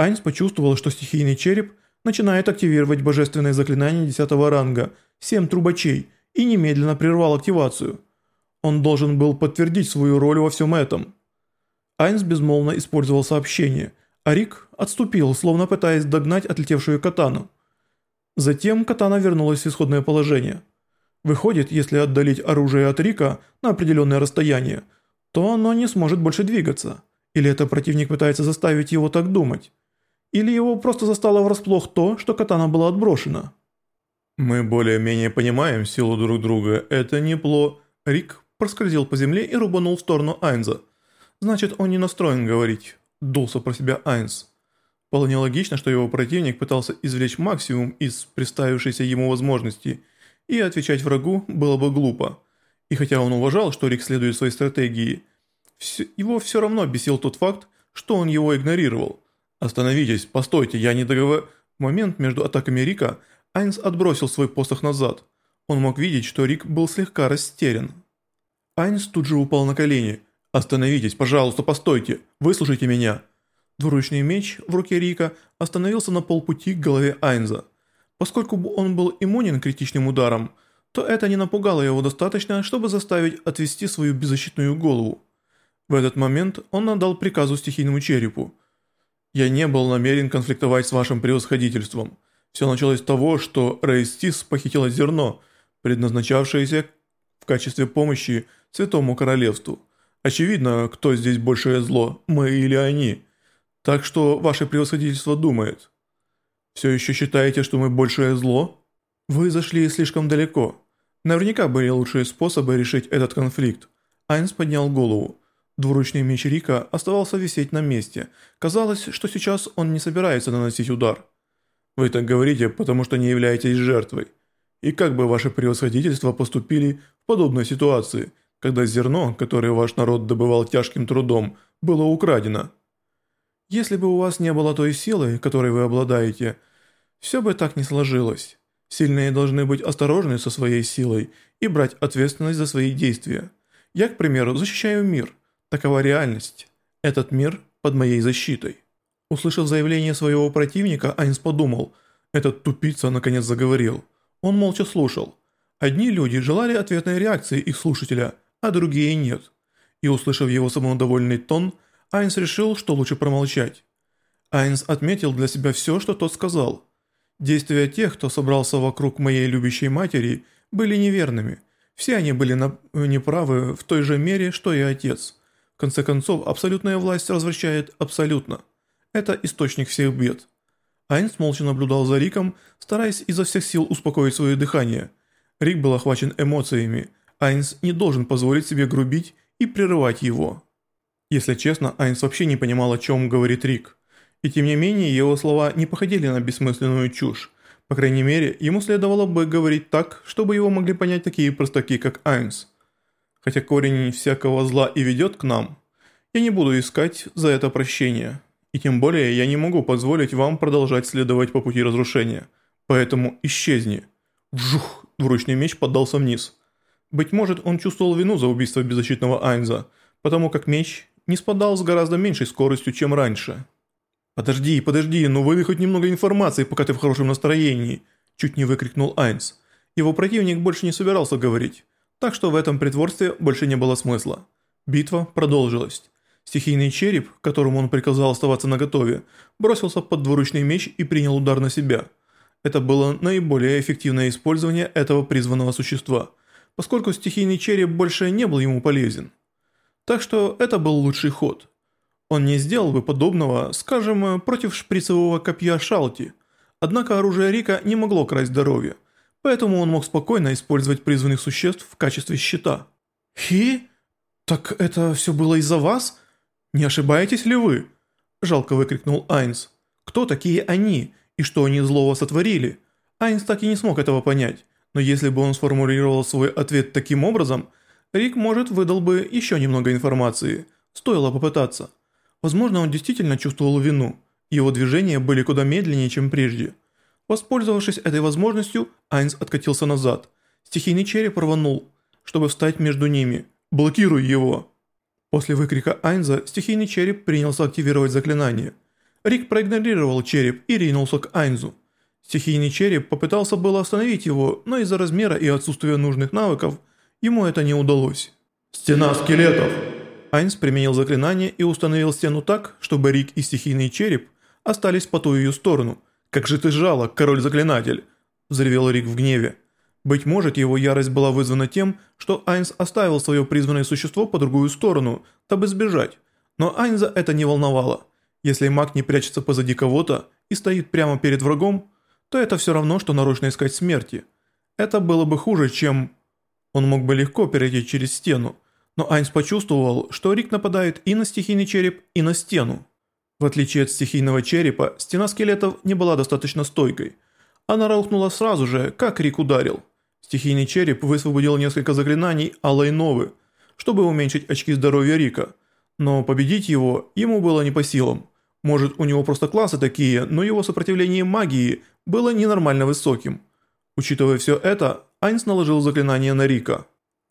Айнс почувствовал, что стихийный череп начинает активировать божественное заклинание 10 ранга «Семь трубачей» и немедленно прервал активацию. Он должен был подтвердить свою роль во всем этом. Айнс безмолвно использовал сообщение, а Рик отступил, словно пытаясь догнать отлетевшую катану. Затем катана вернулась в исходное положение. Выходит, если отдалить оружие от Рика на определенное расстояние, то оно не сможет больше двигаться. Или это противник пытается заставить его так думать. Или его просто застало врасплох то, что катана была отброшена. «Мы более-менее понимаем силу друг друга, это не пло...» Рик проскользил по земле и рубанул в сторону Айнза. «Значит, он не настроен говорить», – дулся про себя Айнз. Вполне логично, что его противник пытался извлечь максимум из представившейся ему возможности, и отвечать врагу было бы глупо. И хотя он уважал, что Рик следует своей стратегии, его все равно бесил тот факт, что он его игнорировал. «Остановитесь, постойте, я не договор...» В момент между атаками Рика Айнс отбросил свой посох назад. Он мог видеть, что Рик был слегка растерян. Айнс тут же упал на колени. «Остановитесь, пожалуйста, постойте, выслушайте меня». Двуручный меч в руке Рика остановился на полпути к голове Айнза. Поскольку он был иммунен к критичным ударам, то это не напугало его достаточно, чтобы заставить отвести свою беззащитную голову. В этот момент он отдал приказу стихийному черепу. «Я не был намерен конфликтовать с вашим превосходительством. Все началось с того, что Рейстис похитила зерно, предназначавшееся в качестве помощи Святому Королевству. Очевидно, кто здесь большее зло, мы или они». Так что ваше превосходительство думает. Все еще считаете, что мы большее зло? Вы зашли слишком далеко. Наверняка были лучшие способы решить этот конфликт. Айнс поднял голову. Двуручный меч Рика оставался висеть на месте. Казалось, что сейчас он не собирается наносить удар. Вы так говорите, потому что не являетесь жертвой. И как бы ваше превосходительство поступили в подобной ситуации, когда зерно, которое ваш народ добывал тяжким трудом, было украдено? Если бы у вас не было той силы, которой вы обладаете, все бы так не сложилось. Сильные должны быть осторожны со своей силой и брать ответственность за свои действия. Я, к примеру, защищаю мир. Такова реальность. Этот мир под моей защитой. Услышав заявление своего противника, Айнс подумал, этот тупица наконец заговорил. Он молча слушал. Одни люди желали ответной реакции их слушателя, а другие нет. И услышав его самодовольный тон, Айнс решил, что лучше промолчать. Айнс отметил для себя все, что тот сказал. Действия тех, кто собрался вокруг моей любящей матери, были неверными. Все они были неправы в той же мере, что и отец. Конце концов, абсолютная власть развращает абсолютно. Это источник всех бед. Айнс молча наблюдал за Риком, стараясь изо всех сил успокоить свое дыхание. Рик был охвачен эмоциями. Айнс не должен позволить себе грубить и прерывать его. Если честно, Айнс вообще не понимал, о чем говорит Рик. И тем не менее, его слова не походили на бессмысленную чушь. По крайней мере, ему следовало бы говорить так, чтобы его могли понять такие простаки, как Айнс. Хотя корень всякого зла и ведет к нам, я не буду искать за это прощения. И тем более я не могу позволить вам продолжать следовать по пути разрушения. Поэтому исчезни. Вжух! Двуручный меч поддался вниз. Быть может, он чувствовал вину за убийство беззащитного Айнза, потому как меч не спадал с гораздо меньшей скоростью, чем раньше. «Подожди, подожди, ну выдай хоть немного информации, пока ты в хорошем настроении», чуть не выкрикнул Айнс. Его противник больше не собирался говорить, так что в этом притворстве больше не было смысла. Битва продолжилась. Стихийный череп, которому он приказал оставаться наготове, бросился под двуручный меч и принял удар на себя. Это было наиболее эффективное использование этого призванного существа, поскольку стихийный череп больше не был ему полезен. Так что это был лучший ход. Он не сделал бы подобного, скажем, против шприцевого копья Шалти. Однако оружие Рика не могло красть здоровье, поэтому он мог спокойно использовать призванных существ в качестве щита. «Хи? Так это все было из-за вас? Не ошибаетесь ли вы?» Жалко выкрикнул Айнс. «Кто такие они? И что они злого сотворили?» Айнс так и не смог этого понять, но если бы он сформулировал свой ответ таким образом – Рик, может, выдал бы еще немного информации. Стоило попытаться. Возможно, он действительно чувствовал вину. Его движения были куда медленнее, чем прежде. Воспользовавшись этой возможностью, Айнс откатился назад. Стихийный череп рванул, чтобы встать между ними. «Блокируй его!» После выкрика Айнза, стихийный череп принялся активировать заклинание. Рик проигнорировал череп и ринулся к Айнзу. Стихийный череп попытался было остановить его, но из-за размера и отсутствия нужных навыков ему это не удалось. «Стена скелетов!» Айнс применил заклинание и установил стену так, чтобы Рик и стихийный череп остались по ту ее сторону. «Как же ты жалок, король-заклинатель!» – взревел Рик в гневе. Быть может, его ярость была вызвана тем, что Айнс оставил свое призванное существо по другую сторону, дабы сбежать. Но Айнза это не волновало. Если маг не прячется позади кого-то и стоит прямо перед врагом, то это все равно, что нарочно искать смерти. Это было бы хуже, чем... Он мог бы легко перейти через стену, но Айнс почувствовал, что Рик нападает и на стихийный череп, и на стену. В отличие от стихийного черепа, стена скелетов не была достаточно стойкой. Она рухнула сразу же, как Рик ударил. Стихийный череп высвободил несколько заклинаний Алой Новы, чтобы уменьшить очки здоровья Рика, но победить его ему было не по силам. Может, у него просто классы такие, но его сопротивление магии было ненормально высоким. Учитывая все это, Айнс наложил заклинание на Рика.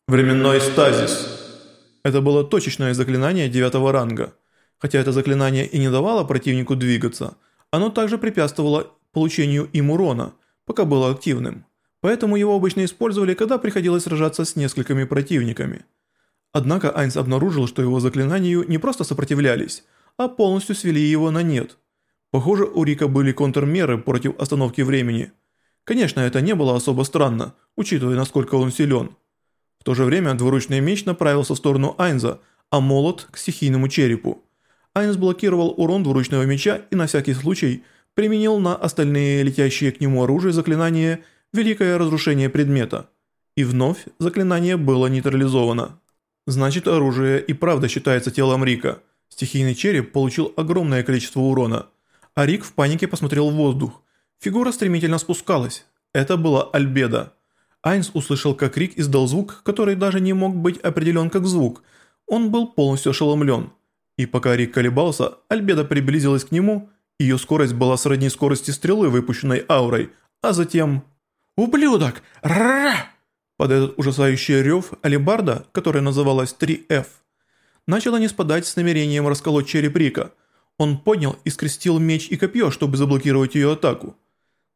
Временной стазис. Это было точечное заклинание девятого ранга. Хотя это заклинание и не давало противнику двигаться, оно также препятствовало получению им урона, пока было активным. Поэтому его обычно использовали, когда приходилось сражаться с несколькими противниками. Однако Айнс обнаружил, что его заклинанию не просто сопротивлялись, а полностью свели его на нет. Похоже, у Рика были контрмеры против остановки времени. Конечно, это не было особо странно, учитывая, насколько он силен. В то же время двуручный меч направился в сторону Айнза, а молот – к стихийному черепу. Айнс блокировал урон двуручного меча и на всякий случай применил на остальные летящие к нему оружие заклинание «Великое разрушение предмета». И вновь заклинание было нейтрализовано. Значит, оружие и правда считается телом Рика. Стихийный череп получил огромное количество урона. А Рик в панике посмотрел в воздух. Фигура стремительно спускалась. Это была Альбеда. Айнс услышал, как Рик издал звук, который даже не мог быть определен как звук. Он был полностью ошеломлен. И пока Рик колебался, Альбеда приблизилась к нему, ее скорость была сродни скорости стрелы, выпущенной аурой, а затем... «Ублюдок! Ра!» Под этот ужасающий рев алибарда, которая называлась 3F, начала не спадать с намерением расколоть череп Рика. Он поднял и скрестил меч и копье, чтобы заблокировать ее атаку.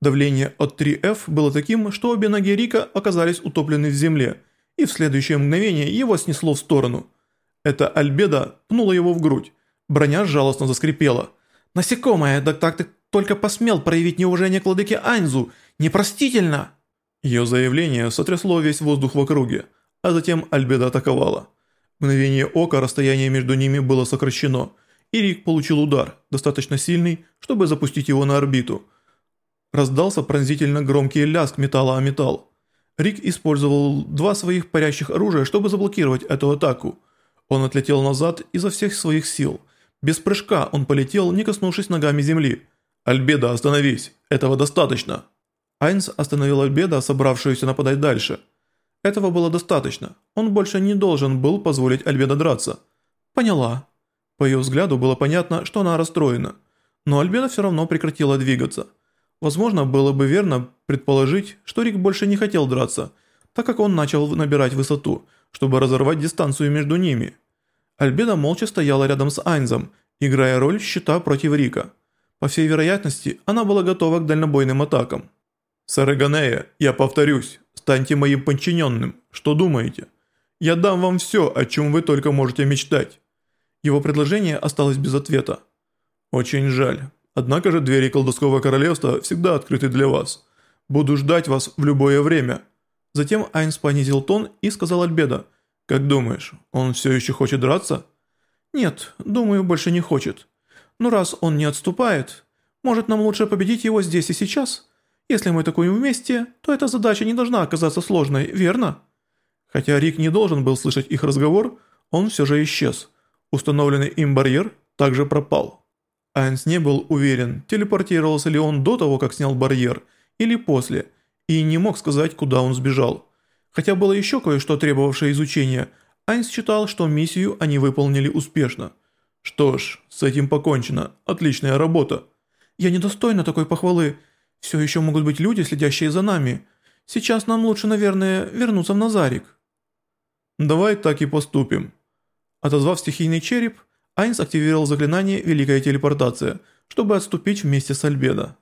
Давление от 3F было таким, что обе ноги Рика оказались утоплены в земле, и в следующее мгновение его снесло в сторону. Эта альбеда пнула его в грудь. Броня жалостно заскрипела. «Насекомое, да так ты только посмел проявить неуважение к владыке Айнзу! Непростительно!» Ее заявление сотрясло весь воздух в округе, а затем Альбеда атаковала. В мгновение ока расстояние между ними было сокращено, и Рик получил удар, достаточно сильный, чтобы запустить его на орбиту. Раздался пронзительно громкий лязг металла о металл. Рик использовал два своих парящих оружия, чтобы заблокировать эту атаку. Он отлетел назад изо всех своих сил. Без прыжка он полетел, не коснувшись ногами земли. «Альбеда, остановись! Этого достаточно!» Айнс остановил Альбеда, собравшуюся нападать дальше. Этого было достаточно. Он больше не должен был позволить Альбеда драться. Поняла. По ее взгляду было понятно, что она расстроена. Но Альбеда все равно прекратила двигаться. Возможно, было бы верно предположить, что Рик больше не хотел драться, так как он начал набирать высоту, чтобы разорвать дистанцию между ними. Альбеда молча стояла рядом с Айнзом, играя роль щита против Рика. По всей вероятности, она была готова к дальнобойным атакам. «Сэр Эганея, я повторюсь, станьте моим подчиненным. Что думаете? Я дам вам все, о чем вы только можете мечтать». Его предложение осталось без ответа. «Очень жаль. Однако же двери колдовского королевства всегда открыты для вас. Буду ждать вас в любое время». Затем Айнс понизил тон и сказал Альбеда, «Как думаешь, он все еще хочет драться?» «Нет, думаю, больше не хочет. Но раз он не отступает, может нам лучше победить его здесь и сейчас?» Если мы атакуем вместе, то эта задача не должна оказаться сложной, верно? Хотя Рик не должен был слышать их разговор, он все же исчез. Установленный им барьер также пропал. Айнс не был уверен, телепортировался ли он до того, как снял барьер, или после, и не мог сказать, куда он сбежал. Хотя было еще кое-что требовавшее изучения, Айнс считал, что миссию они выполнили успешно. Что ж, с этим покончено, отличная работа. «Я недостойна такой похвалы», все еще могут быть люди, следящие за нами. Сейчас нам лучше, наверное, вернуться в Назарик». «Давай так и поступим». Отозвав стихийный череп, Айнс активировал заклинание «Великая телепортация», чтобы отступить вместе с Альбедо.